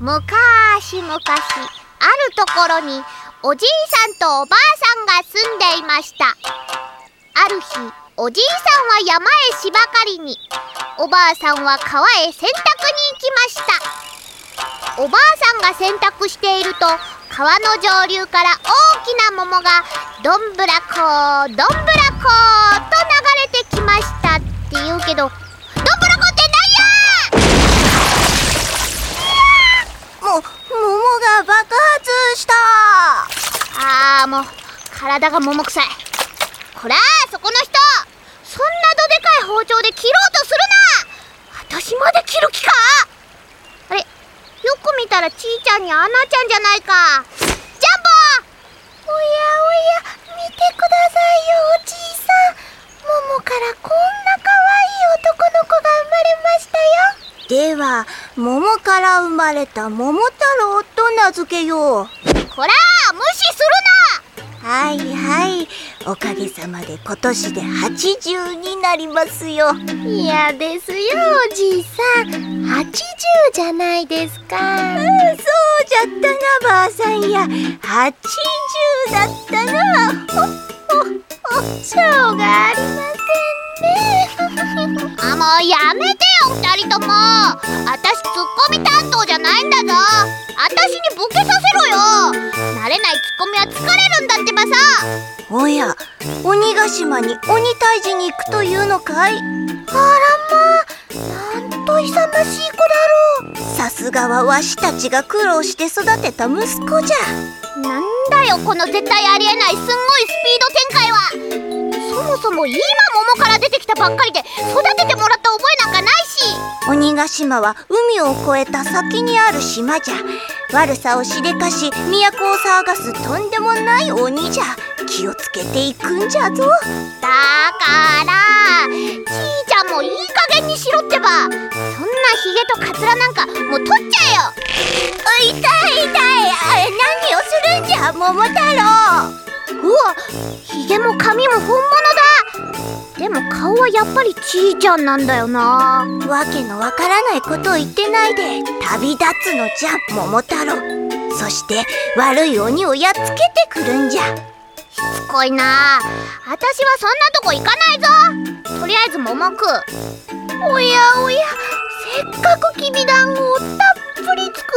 むかしむかしあるところにおじいさんとおばあさんが住んでいました。ある日おじいさんは山へ芝刈りにおばあさんは川へ洗濯に行きました。おばあさんが洗濯していると川の上流から大きな桃がどんぶらこどんぶらこと流れてきましたって言うけどが爆発した。あーもう体が桃臭い。こらそこの人。そんなどでかい包丁で切ろうとするな。私まで切る気か。あれよく見たらちーちゃんにアナちゃんじゃないか。ジャンボ。おやおや、見てくださいよ、おじいさん。桃からこんな可愛い男の子が生まれましたよ。では、桃から生まれた桃太郎と名付けよう。こらー無視すはいはい。おかげさまで今年で80になりますよ。嫌ですよおじいさん80じゃないですかそうじゃったなばあさんや。80だったな。ほっほっほ。しょうがありませんねるな あもうやめてよ二人とも私ツッコミ担当じゃないんだぞ。私にボケさせろよ。慣れないツッコミは疲れるんだってばさ。おや、鬼ヶ島に鬼退治に行くというのかい？あらまあ、なんと勇ましい子だろう。さすがはわしたちが苦労して育てた息子じゃ。なんだよこの絶対ありえないすんごいスピード展開はそもそも今桃から出てきたばっかりで育ててもらった覚えなんかないし。鬼ヶ島は海を越えた先にある島じゃ。悪さをしでかし都を騒がすとんでもない鬼じゃ。気をつけていくんじゃぞ。だからちーちゃんもいい加減にしろってば。そんなヒゲとカツラなんかもう取っちゃ痛い痛い。あ何をするんじゃ桃太郎ヒゲも髪も本物だ。でも顔はやっぱりちーちゃんなんだよな。わけのわからないことを言ってないで旅立つのじゃ桃太郎。そして悪い鬼をやっつけてくるんじゃ。しつこいな。私はそんなとこ行かないぞ。とりあえず桃食う。おやおやせっかくきびだんごをた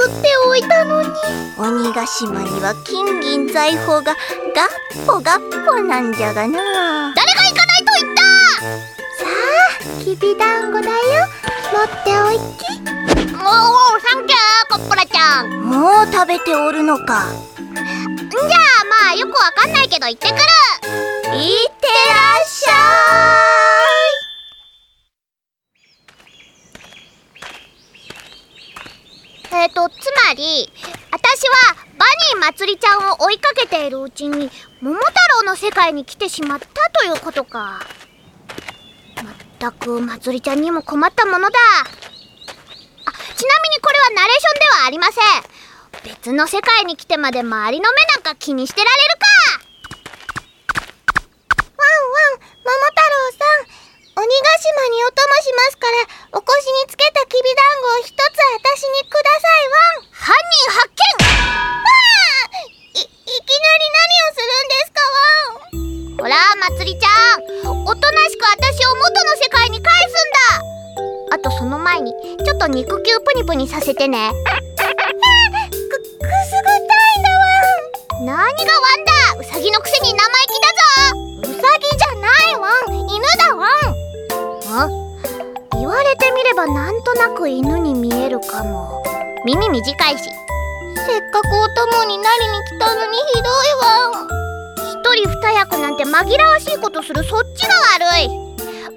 っておいたのに。鬼ヶ島には金銀財宝がガッポガッポなんじゃがな。誰が行かないと言った！さあきびだんごだよ。持っておいき。おおサンキューコッポラちゃん。もう食べておるのか。んじゃあまあよくわかんないけど行ってくる。いってらっしゃえっ、とつまり私はバニーまつりちゃんを追いかけているうちに桃太郎の世界に来てしまったということか。まったくまつりちゃんにも困ったものだ。あちなみにこれはナレーションではありません。別の世界に来てまで周りの目なんか気にしてられるかワンワン桃太郎さん鬼ヶ島にお供しますからお腰につけたきびだんごを一つ私にくださいワン犯人発見わ。あい。いきなり何をするんですか？ワンほらまつりちゃんおとなしく私を元の世界に返すんだ。あとその前にちょっと肉球プニプニさせてね。く、くすぐったいだワン何がワンだウサギのくせに生意あ言われてみればなんとなく犬に見えるかも。耳短いし。せっかくお供になりに来たのにひどいワン一人二役なんて紛らわしいことするそっちが悪い。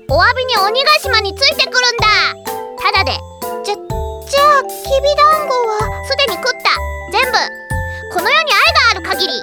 お詫びに鬼ヶ島についてくるんだ。ただでじゃ、じゃあきびだんごはすでに食った。全部。この世に愛がある限り。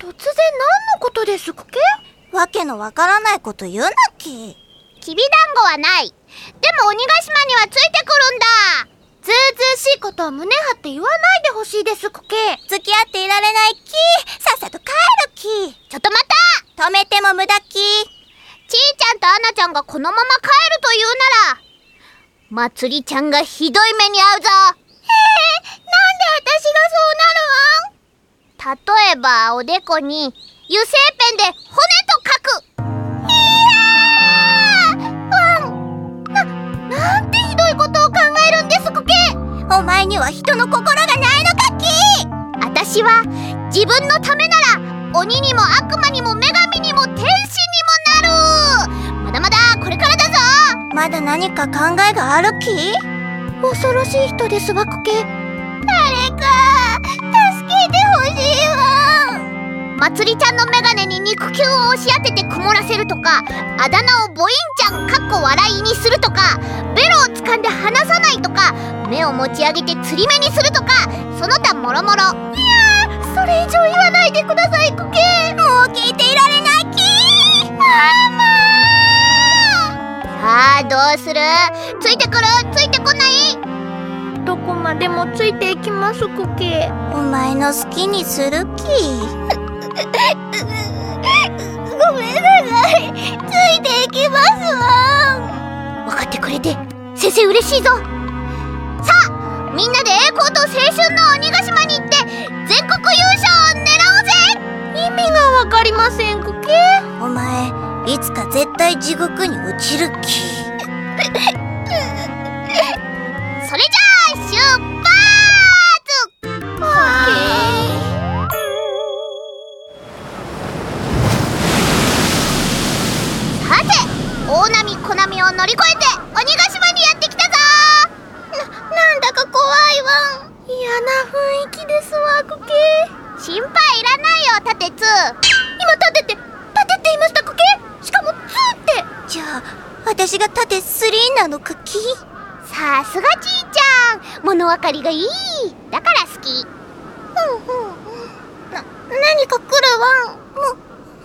突然何のことですっけ？わけのわからないこと言うなっききびだんごはない。でも鬼ヶ島にはついてくるんだ。ずうずうしいことを胸張って言わないでほしいですっけ？付き合っていられないき。さっさと帰るき。ちょっと待った。止めても無駄き。ちーちゃんとアナちゃんがこのまま帰るというなら、まつりちゃんがひどい目に遭うぞ。えー、なんで私がそうなるわん？例えば、おでこに油性ペンで骨と書く。いやーわん。な、なんてひどいことを考えるんですコケ。お前には人の心がないのかき私は自分のためなら鬼にも悪魔にも女神にも天使にまだまだこれからだぞ。まだ何か考えがあるき恐ろしい人ですわくけ誰か助けてまつりちゃんのメガネに肉球を押し当てて曇らせるとかあだ名をボインちゃんかっこ笑いにするとかベロを掴んで離さないとか目を持ち上げて釣り目にするとかその他もろもろ。いやそれ以上言わないでくださいコケ。もう聞いていられないきママさあどうする？ついてくる？ついてこない？どこまでもついていきますコケ。お前の好きにするきごめんなさい。ついていきますわ。分かってくれて先生嬉しいぞ。さあみんなで栄光と青春の鬼ヶ島に行って全国優勝を狙おうぜ。意味がわかりませんコケお前いつか絶対地獄に落ちるき。それじゃを乗り越えて鬼ヶ島にやってきたぞななんだか怖いわ嫌な雰囲気ですわコケ。心配いらないよタテツ。今立てて立てって言いましたコケ。しかも2って。じゃあ私が縦3なのかきさすがちーちゃん。物分かりがいい。だから好き。うんうんな何か来るわ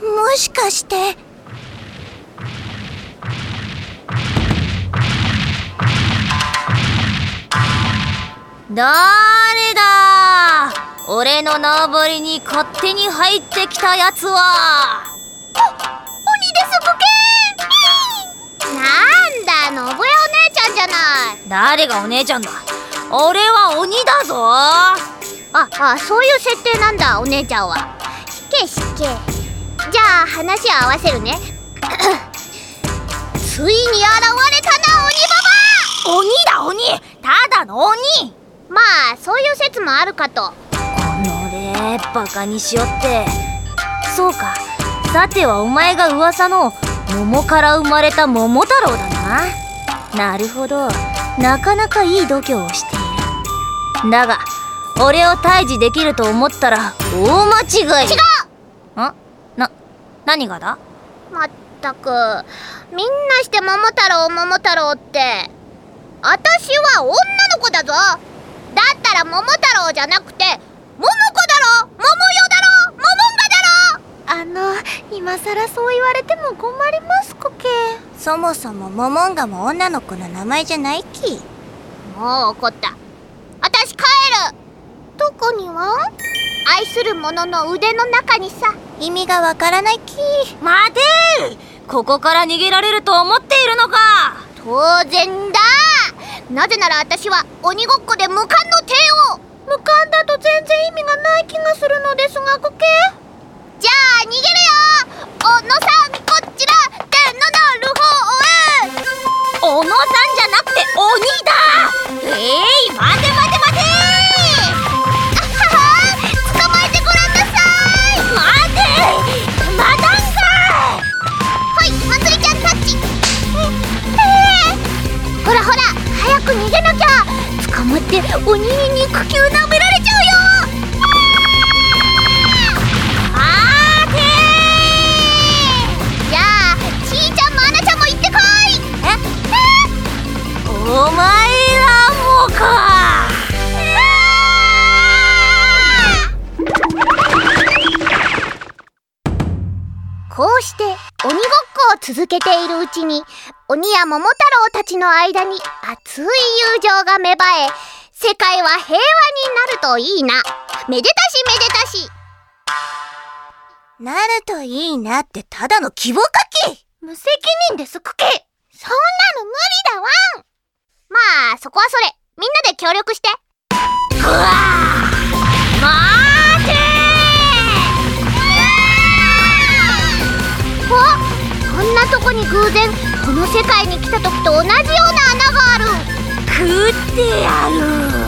ももしかして誰だ？俺の縄張りに勝手に入ってきたやつはなんだ信代お姉ちゃんじゃない。誰がお姉ちゃんだ？俺は鬼だぞ。ああそういう設定なんだお姉ちゃんは。しけしけ。じゃあ話を合わせるね。ついに現れたな鬼ババ鬼だ鬼。ただの鬼。まあそういう説もあるかと。このれバカにしよって。そうか。さてはお前が噂の桃から生まれた桃太郎だな。なるほど。なかなかいい度胸をしている。だが俺を退治できると思ったら大間違い。違う！ん？な何がだ？まったくみんなして桃太郎桃太郎って私は女の子だぞだったら桃太郎じゃなくて桃子だろ？桃よだろ？桃あの今さらそう言われても困りますコケそもそもモモンガも女の子の名前じゃないき。もう怒った。私帰る。どこには？愛する者の腕の中にさ。意味がわからないき。待て！ここから逃げられると思っているのか！当然だなぜなら私は鬼ごっこで無冠の帝王。無冠だと全然意味がない気く逃げなきゃ捕まって鬼に肉球舐められちゃうよ待てじゃあちーちゃんもあなちゃんも行ってこいお前らもかこうして鬼ごっこを続けているうちに鬼や桃太郎たちの間に熱い友情が芽生え世界は平和になるといいな。めでたしめでたし。なるといいなってただの希望書き。無責任ですクケそんなの無理だわん。まあそこはそれ。みんなで協力して世界に来た時と同じような穴がある。食ってやる。